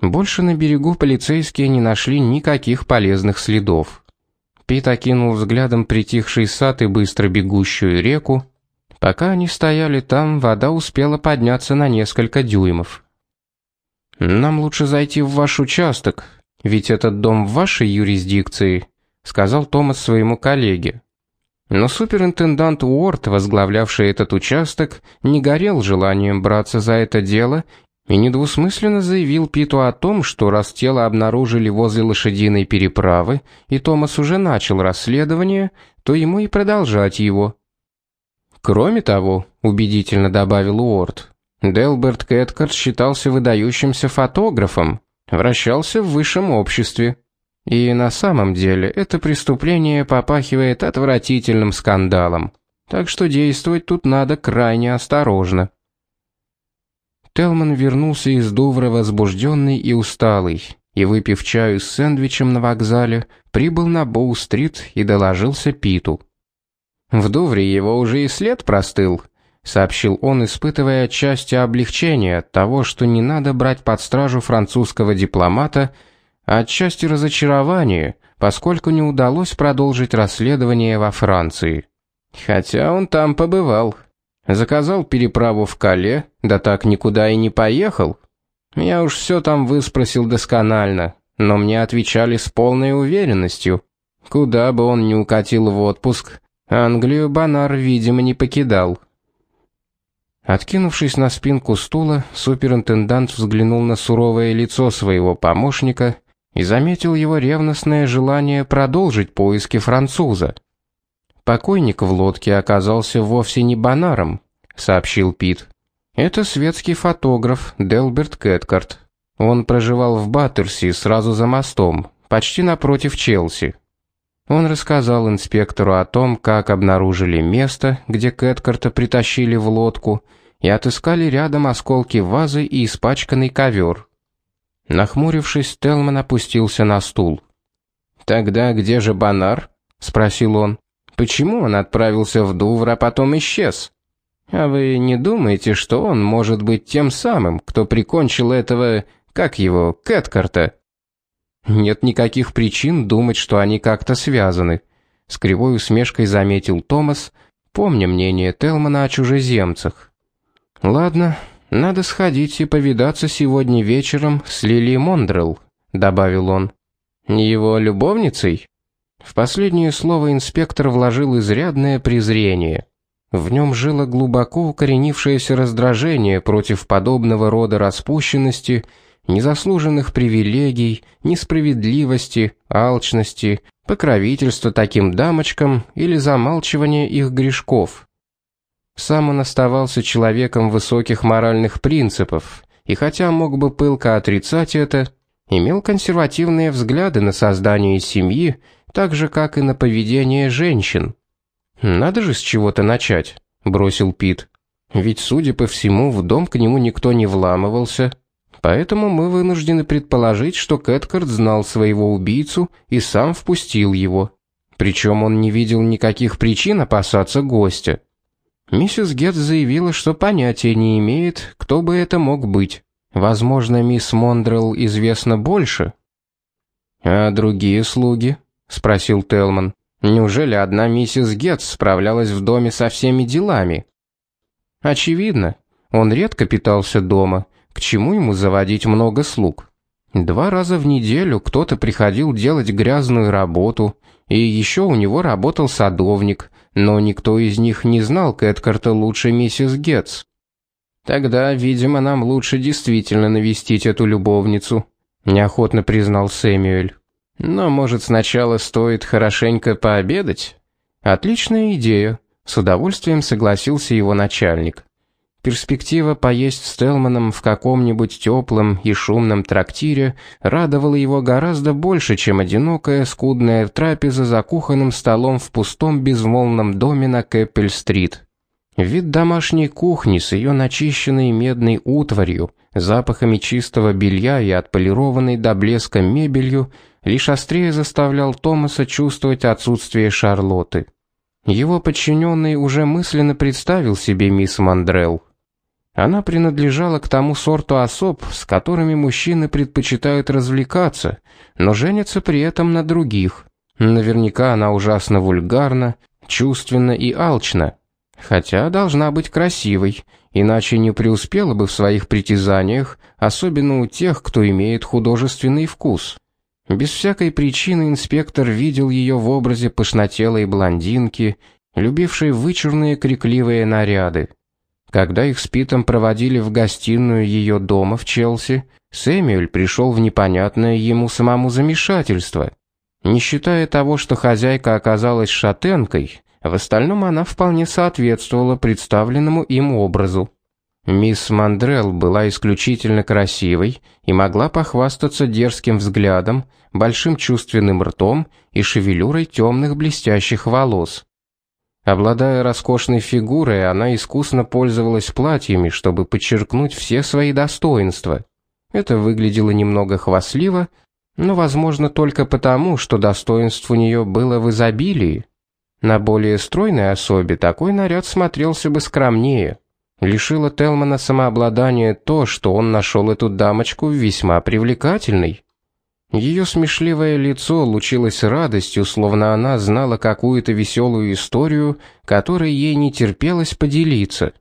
Больше на берегу полицейские не нашли никаких полезных следов. Пит окинул взглядом притихший сад и быстро бегущую реку. Пока они стояли там, вода успела подняться на несколько дюймов. «Нам лучше зайти в ваш участок, ведь этот дом в вашей юрисдикции», сказал Томас своему коллеге. Но суперинтендант Уорд, возглавлявший этот участок, не горел желанием браться за это дело и недвусмысленно заявил Питу о том, что раз тело обнаружили возле лошадиной переправы, и Томас уже начал расследование, то ему и продолжать его. Кроме того, убедительно добавил Уорд, Делберт Кэткарт считался выдающимся фотографом, вращался в высшем обществе. И на самом деле это преступление попахивает отвратительным скандалом. Так что действовать тут надо крайне осторожно. Телман вернулся из Дувра возбужденный и усталый, и, выпив чаю с сэндвичем на вокзале, прибыл на Боу-стрит и доложился Питу. В Дувре его уже и след простыл, сообщил он, испытывая отчасти облегчение от того, что не надо брать под стражу французского дипломата, а отчасти разочарование, поскольку не удалось продолжить расследование во Франции. Хотя он там побывал. Заказал переправу в Кале, да так никуда и не поехал. Я уж все там выспросил досконально, но мне отвечали с полной уверенностью. Куда бы он ни укатил в отпуск, Англию Банар, видимо, не покидал. Откинувшись на спинку стула, суперинтендант взглянул на суровое лицо своего помощника и заметил его ревностное желание продолжить поиски француза. Покойник в лодке оказался вовсе не Банаром, сообщил Пит. Это светский фотограф Делберт Кэткарт. Он проживал в Баттерси сразу за мостом, почти напротив Челси. Он рассказал инспектору о том, как обнаружили место, где Кэткарта притащили в лодку, и отыскали рядом осколки вазы и испачканный ковер. Нахмурившись, Телман опустился на стул. «Тогда где же Банар?» — спросил он. Почему он отправился в Дувр, а потом исчез? А вы не думаете, что он может быть тем самым, кто прикончил этого, как его, Кэткарта? Нет никаких причин думать, что они как-то связаны, с кривой усмешкой заметил Томас, помня мнение Телмана о чужеземцах. Ладно, надо сходить и повидаться сегодня вечером с Лили Мондрелл, добавил он. Его любовницей? В последнее слово инспектор вложил изрядное презрение. В нем жило глубоко укоренившееся раздражение против подобного рода распущенности, незаслуженных привилегий, несправедливости, алчности, покровительства таким дамочкам или замалчивания их грешков. Сам он оставался человеком высоких моральных принципов, и хотя мог бы пылко отрицать это, имел консервативные взгляды на создание семьи так же, как и на поведение женщин. «Надо же с чего-то начать», — бросил Пит. «Ведь, судя по всему, в дом к нему никто не вламывался, поэтому мы вынуждены предположить, что Кэткарт знал своего убийцу и сам впустил его. Причем он не видел никаких причин опасаться гостя. Миссис Гетт заявила, что понятия не имеет, кто бы это мог быть. Возможно, мисс Мондрелл известно больше. А другие слуги?» Спросил Телман. Неужели одна миссис Гетц справлялась в доме со всеми делами? Очевидно, он редко питался дома. К чему ему заводить много слуг? Два раза в неделю кто-то приходил делать грязную работу, и еще у него работал садовник, но никто из них не знал Кэткарта лучше миссис Гетц. Тогда, видимо, нам лучше действительно навестить эту любовницу, неохотно признал Сэмюэль. Но, может, сначала стоит хорошенько пообедать? Отличная идея, с удовольствием согласился его начальник. Перспектива поесть с Телманом в каком-нибудь теплом и шумном трактире радовала его гораздо больше, чем одинокая скудная трапеза за кухонным столом в пустом безмолвном доме на Кэппель-стрит. Вид домашней кухни с ее начищенной медной утварью, запахами чистого белья и отполированной до блеска мебелью лишь острее заставлял Томаса чувствовать отсутствие Шарлотты. Его подчиненный уже мысленно представил себе мисс Мандрелл. Она принадлежала к тому сорту особ, с которыми мужчины предпочитают развлекаться, но женятся при этом на других. Наверняка она ужасно вульгарна, чувственна и алчна, хотя должна быть красивой, иначе не преуспела бы в своих притязаниях, особенно у тех, кто имеет художественный вкус. Без всякой причины инспектор видел ее в образе пышнотелой блондинки, любившей вычурные крикливые наряды. Когда их с Питом проводили в гостиную ее дома в Челси, Сэмюэль пришел в непонятное ему самому замешательство. Не считая того, что хозяйка оказалась шатенкой, в остальном она вполне соответствовала представленному им образу. Мисс Мандрел была исключительно красивой и могла похвастаться дерзким взглядом, большим чувственным ртом и шевелюрой темных блестящих волос. Обладая роскошной фигурой, она искусно пользовалась платьями, чтобы подчеркнуть все свои достоинства. Это выглядело немного хвастливо, но, возможно, только потому, что достоинств у нее было в изобилии. На более стройной особе такой наряд смотрелся бы скромнее. Лишило Телмана самообладания то, что он нашел эту дамочку весьма привлекательной. Ее смешливое лицо лучилось радостью, словно она знала какую-то веселую историю, которой ей не терпелось поделиться.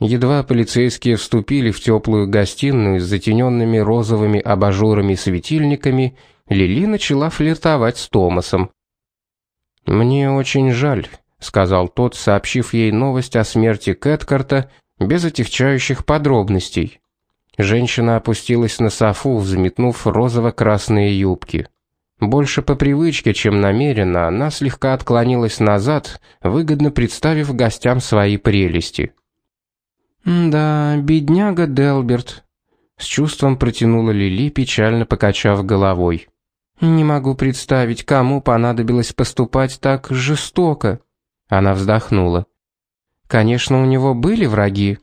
Едва полицейские вступили в теплую гостиную с затененными розовыми абажурами-светильниками, Лили начала флиртовать с Томасом. «Мне очень жаль», — сказал тот, сообщив ей новость о смерти Кэткарта без отягчающих подробностей. Женщина опустилась на софу, взметнув розово-красные юбки. Больше по привычке, чем намеренно, она слегка отклонилась назад, выгодно представив гостям свои прелести. «Да, бедняга Делберт», — с чувством протянула Лили, печально покачав головой. «Не могу представить, кому понадобилось поступать так жестоко». Она вздохнула. Конечно, у него были враги.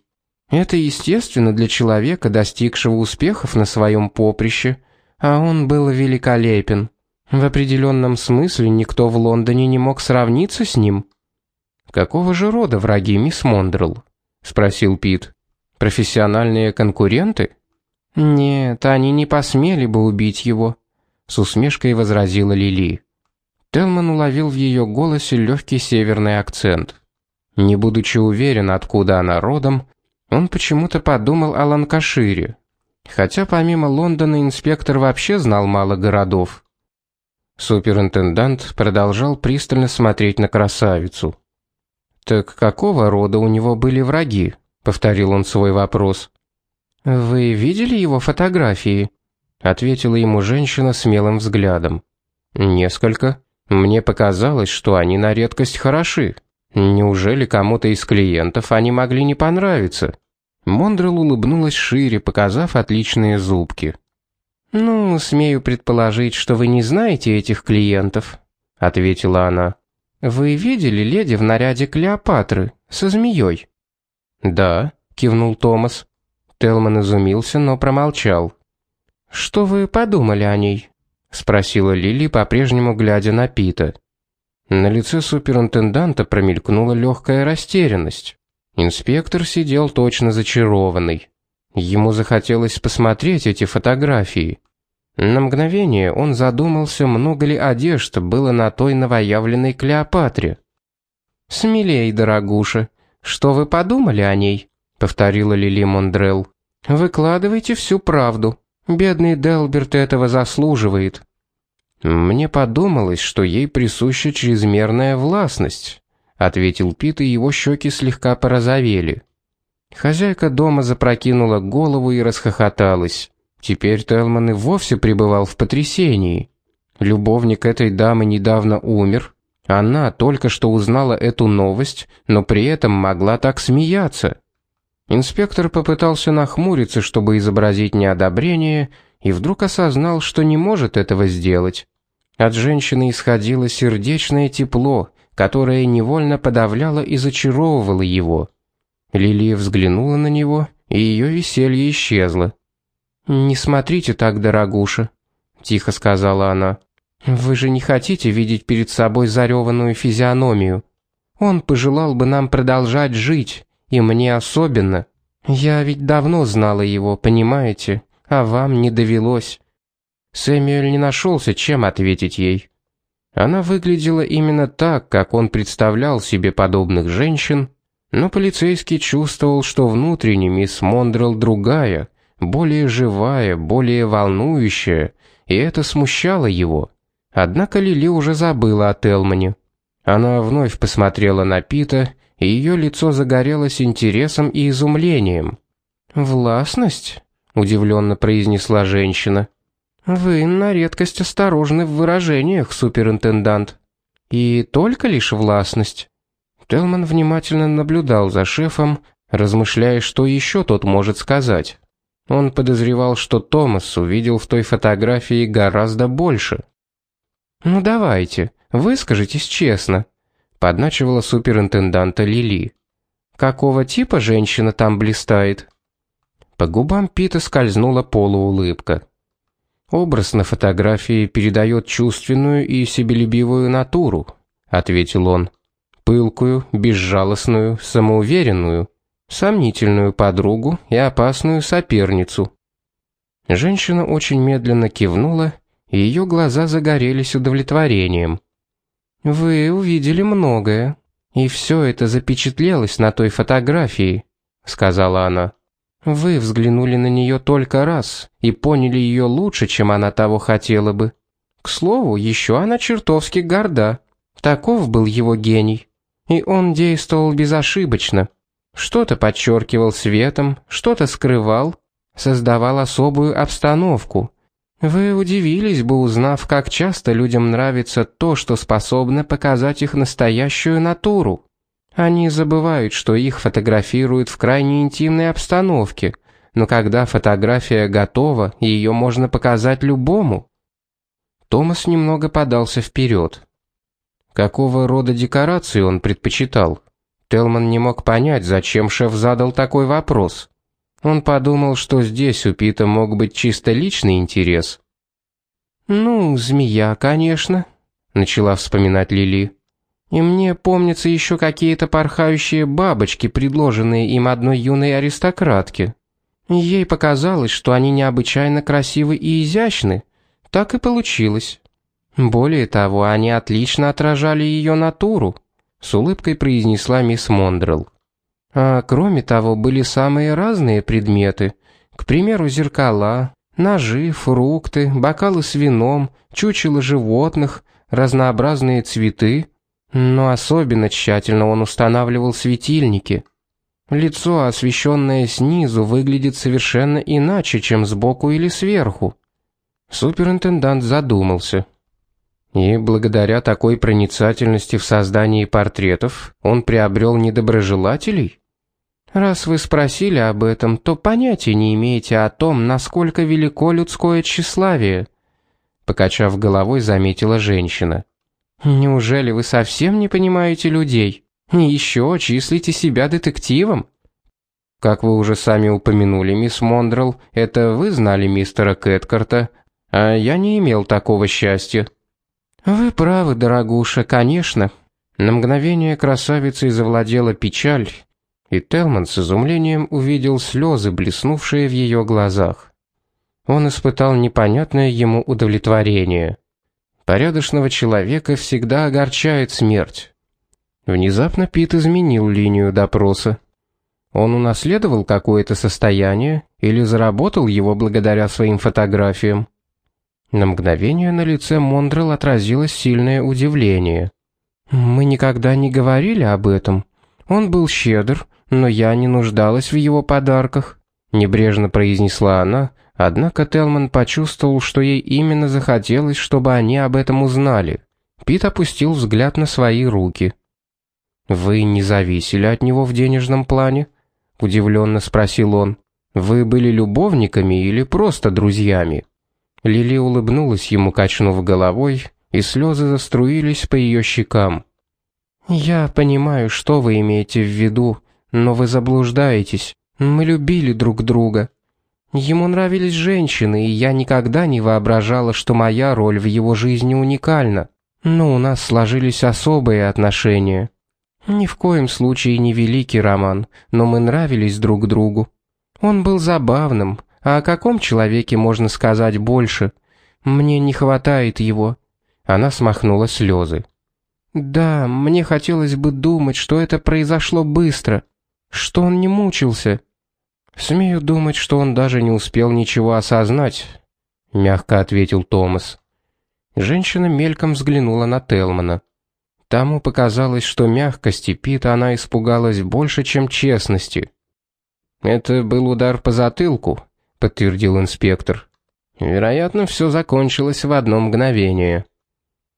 Это естественно для человека, достигшего успехов на своем поприще, а он был великолепен. В определенном смысле никто в Лондоне не мог сравниться с ним. Какого же рода враги, мисс Мондрелл? спросил Пит. Профессиональные конкуренты? Нет, они не посмели бы убить его, с усмешкой возразила Лили. Телман уловил в ее голосе легкий северный акцент. Не будучи уверен, откуда она родом, он почему-то подумал о Ланкашире. Хотя помимо Лондона инспектор вообще знал мало городов. Суперинтендант продолжал пристально смотреть на красавицу. Так какого рода у него были враги? повторил он свой вопрос. Вы видели его фотографии? ответила ему женщина смелым взглядом. Несколько. Мне показалось, что они на редкость хороши. Неужели кому-то из клиентов они могли не понравиться? Мондрел улыбнулась шире, показав отличные зубки. Ну, смею предположить, что вы не знаете этих клиентов, ответила она. Вы видели леди в наряде Клеопатры со змеей? Да, кивнул Томас. Телман изумился, но промолчал. Что вы подумали о ней? спросила Лили, по-прежнему глядя на Пита. На лице суперинтенданта промелькнула легкая растерянность. Инспектор сидел точно зачарованный. Ему захотелось посмотреть эти фотографии. На мгновение он задумался, много ли одежд было на той новоявленной Клеопатре. «Смелей, дорогуша. Что вы подумали о ней?» — повторила Лили Мондрелл. «Выкладывайте всю правду. Бедный Делберт этого заслуживает». Мне подумалось, что ей присуща чрезмерная властность, ответил Пит, и его щеки слегка порозовели. Хозяйка дома запрокинула голову и расхохоталась. Теперь Телман и вовсе пребывал в потрясении. Любовник этой дамы недавно умер. Она только что узнала эту новость, но при этом могла так смеяться. Инспектор попытался нахмуриться, чтобы изобразить неодобрение, и вдруг осознал, что не может этого сделать. От женщины исходило сердечное тепло, которое невольно подавляло и зачаровывало его. Лилия взглянула на него, и ее веселье исчезло. «Не смотрите так, дорогуша», — тихо сказала она. «Вы же не хотите видеть перед собой зареванную физиономию. Он пожелал бы нам продолжать жить, и мне особенно. Я ведь давно знала его, понимаете, а вам не довелось. Сэмюэль не нашелся, чем ответить ей. Она выглядела именно так, как он представлял себе подобных женщин, но полицейский чувствовал, что внутренне мисс Мондрелл другая, более живая, более волнующая, и это смущало его. Однако Лили уже забыла о Телмане. Она вновь посмотрела на Пита, и ее лицо загорелось интересом и изумлением. «Властность?» — удивленно произнесла женщина. «Вы на редкость осторожны в выражениях, суперинтендант. И только лишь властность». Телман внимательно наблюдал за шефом, размышляя, что еще тот может сказать. Он подозревал, что Томас увидел в той фотографии гораздо больше. «Ну давайте, выскажитесь честно», — подначивала суперинтенданта Лили. «Какого типа женщина там блистает?» По губам Пита скользнула полуулыбка. «Образ на фотографии передает чувственную и себелюбивую натуру», — ответил он. «Пылкую, безжалостную, самоуверенную, сомнительную подругу и опасную соперницу». Женщина очень медленно кивнула и ее глаза загорелись удовлетворением. «Вы увидели многое, и все это запечатлелось на той фотографии», — сказала она. «Вы взглянули на нее только раз и поняли ее лучше, чем она того хотела бы. К слову, еще она чертовски горда. Таков был его гений. И он действовал безошибочно. Что-то подчеркивал светом, что-то скрывал, создавал особую обстановку, вы удивились бы, узнав, как часто людям нравится то, что способно показать их настоящую натуру. Они забывают, что их фотографируют в крайне интимной обстановке, но когда фотография готова, ее можно показать любому. Томас немного подался вперед. Какого рода декорации он предпочитал? Телман не мог понять, зачем шеф задал такой вопрос. Он подумал, что здесь у Пита мог быть чисто личный интерес. «Ну, змея, конечно», — начала вспоминать Лили. «И мне помнятся еще какие-то порхающие бабочки, предложенные им одной юной аристократке. Ей показалось, что они необычайно красивы и изящны. Так и получилось. Более того, они отлично отражали ее натуру», — с улыбкой произнесла мисс Мондрелл. А кроме того, были самые разные предметы. К примеру, зеркала, ножи, фрукты, бокалы с вином, чучело животных, разнообразные цветы. Но особенно тщательно он устанавливал светильники. Лицо, освещенное снизу, выглядит совершенно иначе, чем сбоку или сверху. Суперинтендант задумался. И благодаря такой проницательности в создании портретов он приобрел недоброжелателей? Раз вы спросили об этом, то понятия не имеете о том, насколько велико людское тщеславие, покачав головой, заметила женщина. Неужели вы совсем не понимаете людей? И еще числите себя детективом? Как вы уже сами упомянули, мисс Мондрелл, это вы знали мистера Кэткарта, а я не имел такого счастья. Вы правы, дорогуша, конечно. На мгновение красавицей завладела печаль, и Телман с изумлением увидел слезы, блеснувшие в ее глазах. Он испытал непонятное ему удовлетворение. Порядочного человека всегда огорчает смерть. Внезапно Пит изменил линию допроса. Он унаследовал какое-то состояние или заработал его благодаря своим фотографиям. На мгновение на лице Мондрел отразилось сильное удивление. Мы никогда не говорили об этом. Он был щедр, но я не нуждалась в его подарках», — небрежно произнесла она, однако Телман почувствовал, что ей именно захотелось, чтобы они об этом узнали. Пит опустил взгляд на свои руки. «Вы не зависели от него в денежном плане?» — удивленно спросил он. «Вы были любовниками или просто друзьями?» Лили улыбнулась ему, качнув головой, и слезы заструились по ее щекам. «Я понимаю, что вы имеете в виду, но вы заблуждаетесь. Мы любили друг друга. Ему нравились женщины, и я никогда не воображала, что моя роль в его жизни уникальна. Но у нас сложились особые отношения. Ни в коем случае не великий роман, но мы нравились друг другу. Он был забавным, а о каком человеке можно сказать больше? Мне не хватает его. Она смахнула слезы. Да, мне хотелось бы думать, что это произошло быстро, что он не мучился. Смею думать, что он даже не успел ничего осознать, мягко ответил Томас. Женщина мельком взглянула на Телмана. Тому показалось, что мягкости Пита она испугалась больше, чем честности. Это был удар по затылку, подтвердил инспектор. Вероятно, все закончилось в одно мгновение.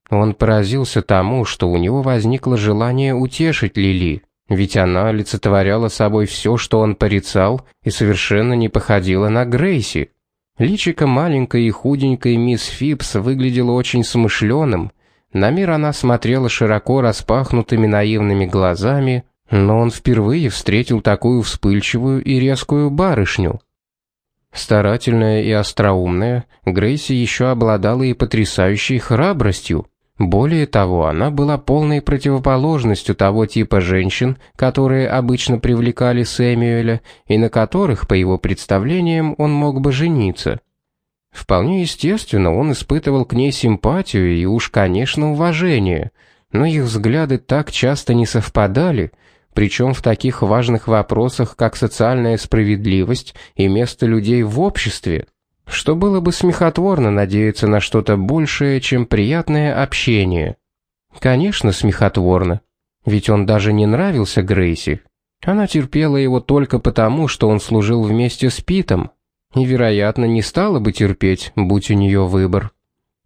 Он поразился тому, что у него возникло желание утешить Лили, ведь она олицетворяла собой все, что он порицал, и совершенно не походила на Грейси. Личико маленькой и худенькой мисс Фипс выглядело очень смышленым. На мир она смотрела широко распахнутыми наивными глазами, но он впервые встретил такую вспыльчивую и резкую барышню. Старательная и остроумная, Грейси еще обладала и потрясающей храбростью. Более того, она была полной противоположностью того типа женщин, которые обычно привлекали Сэмюэля и на которых, по его представлениям, он мог бы жениться. Вполне естественно, он испытывал к ней симпатию и уж, конечно, уважение, но их взгляды так часто не совпадали, причем в таких важных вопросах, как социальная справедливость и место людей в обществе что было бы смехотворно надеяться на что-то большее, чем приятное общение. Конечно, смехотворно, ведь он даже не нравился Грейси. Она терпела его только потому, что он служил вместе с Питом, и, вероятно, не стала бы терпеть, будь у нее выбор.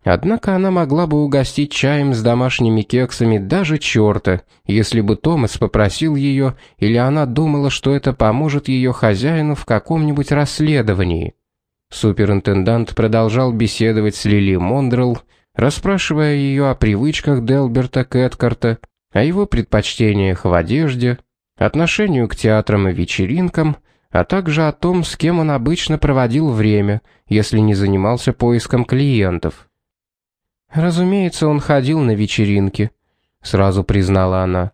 Однако она могла бы угостить чаем с домашними кексами даже черта, если бы Томас попросил ее, или она думала, что это поможет ее хозяину в каком-нибудь расследовании. Суперинтендант продолжал беседовать с Лили Мондрелл, расспрашивая ее о привычках Делберта Кэткарта, о его предпочтениях в одежде, отношению к театрам и вечеринкам, а также о том, с кем он обычно проводил время, если не занимался поиском клиентов. Разумеется, он ходил на вечеринки, сразу признала она.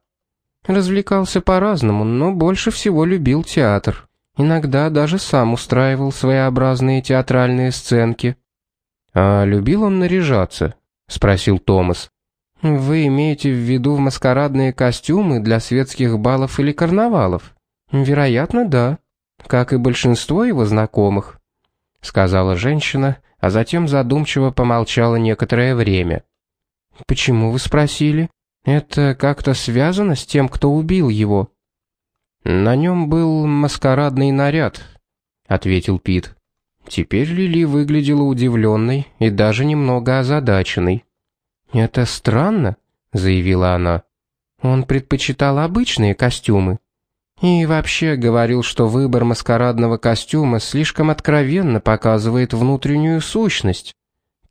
Развлекался по-разному, но больше всего любил театр. Иногда даже сам устраивал своеобразные театральные сценки. А любил он наряжаться? спросил Томас. Вы имеете в виду маскарадные костюмы для светских балов или карнавалов? Вероятно, да, как и большинство его знакомых, сказала женщина, а затем задумчиво помолчала некоторое время. Почему вы спросили? Это как-то связано с тем, кто убил его? На нем был маскарадный наряд, ответил Пит. Теперь Лили выглядела удивленной и даже немного озадаченной. Это странно, заявила она. Он предпочитал обычные костюмы. И вообще говорил, что выбор маскарадного костюма слишком откровенно показывает внутреннюю сущность.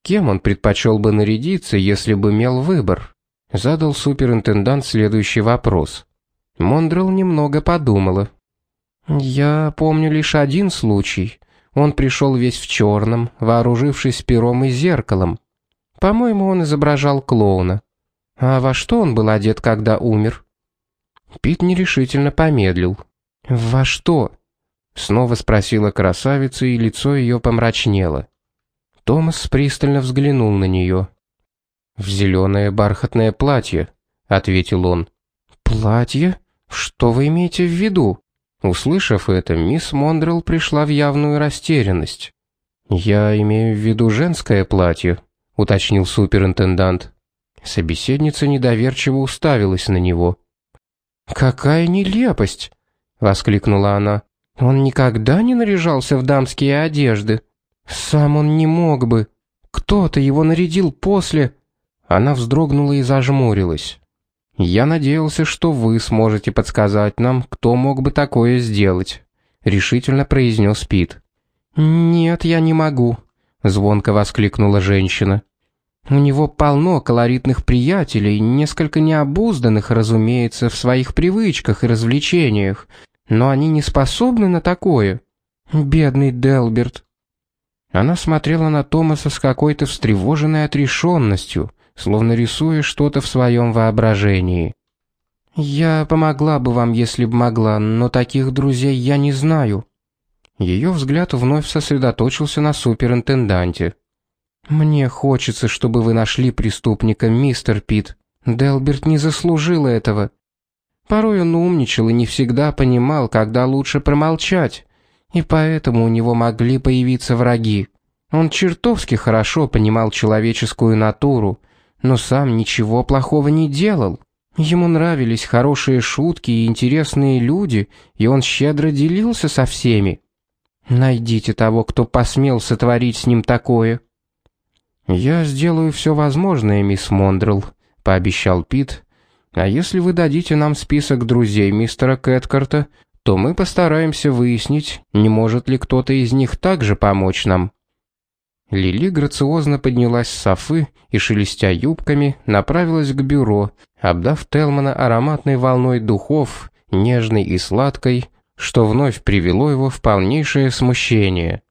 Кем он предпочел бы нарядиться, если бы имел выбор? Задал суперинтендант следующий вопрос. Мондрел немного подумала. Я помню лишь один случай. Он пришел весь в черном, вооружившись пером и зеркалом. По-моему, он изображал клоуна. А во что он был одет, когда умер? Пит нерешительно помедлил. Во что? Снова спросила красавица, и лицо ее помрачнело. Томас пристально взглянул на нее. В зеленое бархатное платье, ответил он. Платье? Что вы имеете в виду? Услышав это, мисс Мондрелл пришла в явную растерянность. Я имею в виду женское платье, уточнил суперинтендант. Собеседница недоверчиво уставилась на него. Какая нелепость, воскликнула она. Он никогда не наряжался в дамские одежды. Сам он не мог бы. Кто-то его нарядил после. Она вздрогнула и зажмурилась. Я надеялся, что вы сможете подсказать нам, кто мог бы такое сделать, решительно произнес Пит. Нет, я не могу, звонко воскликнула женщина. У него полно колоритных приятелей, несколько необузданных, разумеется, в своих привычках и развлечениях, но они не способны на такое. Бедный Делберт. Она смотрела на Томаса с какой-то встревоженной отрешенностью, словно рисуя что-то в своем воображении. Я помогла бы вам, если бы могла, но таких друзей я не знаю. Ее взгляд вновь сосредоточился на суперинтенданте. Мне хочется, чтобы вы нашли преступника, мистер Пит. Делберт не заслужил этого. Порой он умничал и не всегда понимал, когда лучше промолчать, и поэтому у него могли появиться враги. Он чертовски хорошо понимал человеческую натуру, но сам ничего плохого не делал. Ему нравились хорошие шутки и интересные люди, и он щедро делился со всеми. Найдите того, кто посмел сотворить с ним такое. Я сделаю все возможное, мисс Мондрелл, пообещал Пит. А если вы дадите нам список друзей мистера Кэткарта, то мы постараемся выяснить, не может ли кто-то из них также помочь нам. Лили грациозно поднялась с софы и, шелестя юбками, направилась к бюро, обдав Телмана ароматной волной духов, нежной и сладкой, что вновь привело его в полнейшее смущение.